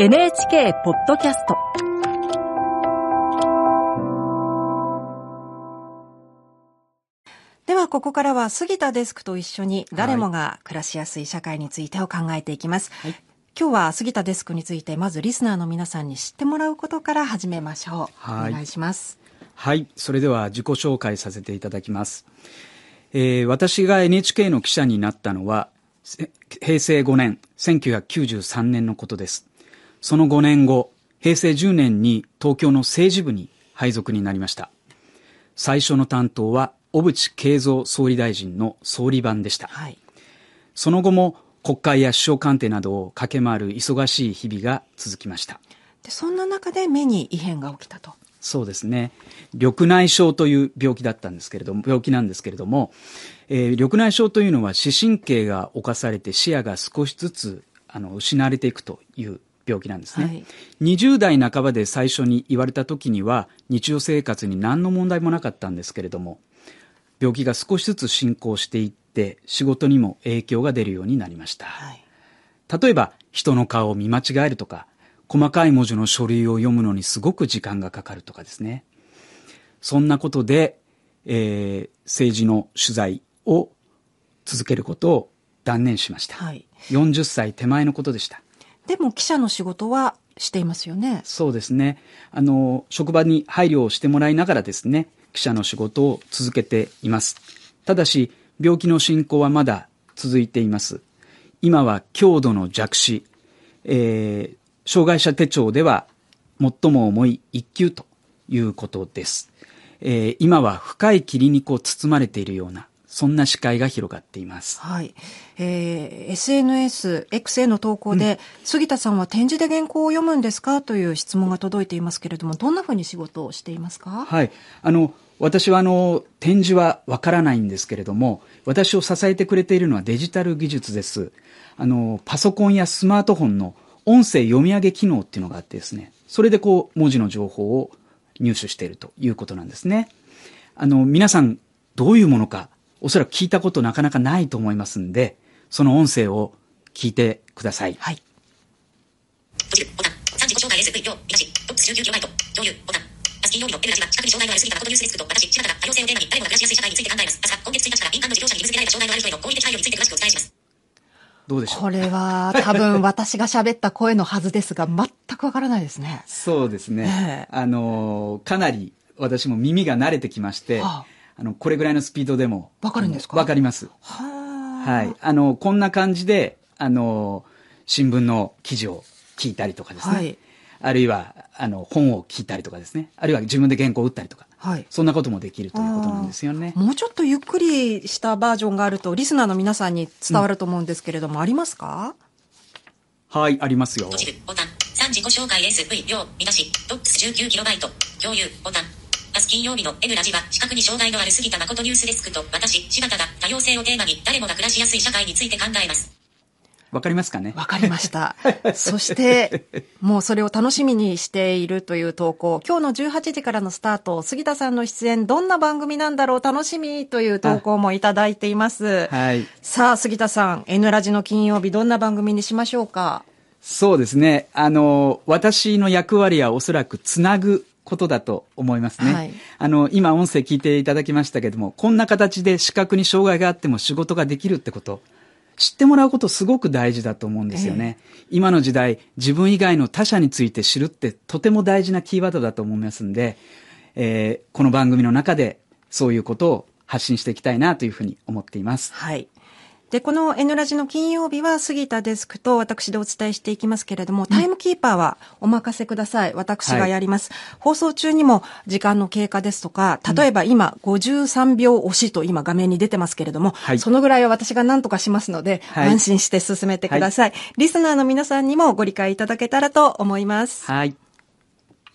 NHK ポッドキャストではここからは杉田デスクと一緒に誰もが暮らしやすい社会についてを考えていきます、はい今日は杉田デスクについてまずリスナーの皆さんに知ってもらうことから始めましょう、はいお願いしますはい。それでは自己紹介させていただきます。えー私が NHK の記者になったのは、せ平成5年、1993年のことです。その5年後、平成10年に東京の政治部に配属になりました。最初の担当は、小渕恵三総理大臣の総理番でした。はいその後も国会や首相官邸などを駆け回る忙しい日々が続きました。でそんな中で目に異変が起きたとそうですね。緑内障という病気だったんですけれども、病気なんですけれども、えー緑内障というのは視神経が侵されて視野が少しずつあの失われていくという病気なんですね。はい。20代半ばで最初に言われた時には日常生活に何の問題もなかったんですけれども、病気が少しずつ進行していって仕事にも影響が出るようになりました。はい。例えば人の顔を見間違えるとか細かい文字の書類を読むのにすごく時間がかかるとかですね。そんなことで、えー政治の取材を続けることを断念しました、はい。40歳手前のことでしたでも記者の仕事はしていますよね。そうですね。あの職場に配慮をしてもらいながらですね記者の仕事を続けています。ただし病気の進行はまだ続いています。今は強度の弱視、えー障害者手帳では最も重い一級ということです、えー今は深い霧にこう包まれているようなそんな視界が広がっていますはい。えー SNS、X への投稿で、杉田さんは展示で原稿を読むんですか？という質問が届いていますけれども、どんなふうに仕事をしていますか？はい。あの、私はあの、展示はわからないんですけれども、私を支えてくれているのはデジタル技術です。あの、パソコンやスマートフォンの音声読み上げ機能っていうのがあってですね、それでこう、文字の情報を入手しているということなんですね。あの、皆さん、どういうものか、おそらく聞いたことなかなかないと思いますんで、その音声を聞いてください。はい。閉じるボタン。3自己紹介 SV 秒見出し。トップ19キロバイト。共有ボタン。明日金曜日の N ラジは視覚に障害のある杉田誠ニュースデスクと私、柴田が多様性をテーマに誰もが暮らしやすい社会について考えます。明日、今月1日から民間の事業者に義務付けられた障害のある人への合理的配慮について詳しくお伝えします。どうでしょうこれは多分私が喋った声のはずですが、全くわからないですね。そうですね。ええあの、かなり私も耳が慣れてきまして、はああの、これぐらいのスピードでも。わかるんですか？わかります。ははい。あの、こんな感じで、あの、新聞の記事を聞いたりとかですね。はいあるいは、あの、本を聞いたりとかですね。あるいは自分で原稿を打ったりとか。はいそんなこともできるということなんですよね。もうちょっとゆっくりしたバージョンがあると、リスナーの皆さんに伝わると思うんですけれども、ありますか？はい、ありますよ閉。じるボタン。3自己紹介 SV 秒見出し。トップス19キロバイト。共有ボタン。金曜日の N ラジは視覚に障害のある杉田誠ニュースデスクと私、柴田が多様性をテーマに誰もが暮らしやすい社会について考えます。わかりますかね？わかりました。そして、もうそれを楽しみにしているという投稿。今日の18時からのスタート、杉田さんの出演、どんな番組なんだろう、楽しみという投稿もいただいています。はい。さあ、杉田さん、N ラジの金曜日、どんな番組にしましょうか？そうですね。あの、私の役割はおそらくつなぐことだと思いますね。はいあの、今音声聞いていただきましたけども、こんな形で視覚に障害があっても仕事ができるってこと、知ってもらうことすごく大事だと思うんですよね。今の時代、自分以外の他者について知るってとても大事なキーワードだと思いますんで、えーこの番組の中でそういうことを発信していきたいなというふうに思っています。はい。で、この N ラジの金曜日は杉田デスクと私でお伝えしていきますけれども、タイムキーパーはお任せください。私がやります。放送中にも時間の経過ですとか、例えば今53秒押しと今画面に出てますけれども、はいそのぐらいは私が何とかしますので、はい安心して進めてください。リスナーの皆さんにもご理解いただけたらと思います。はい。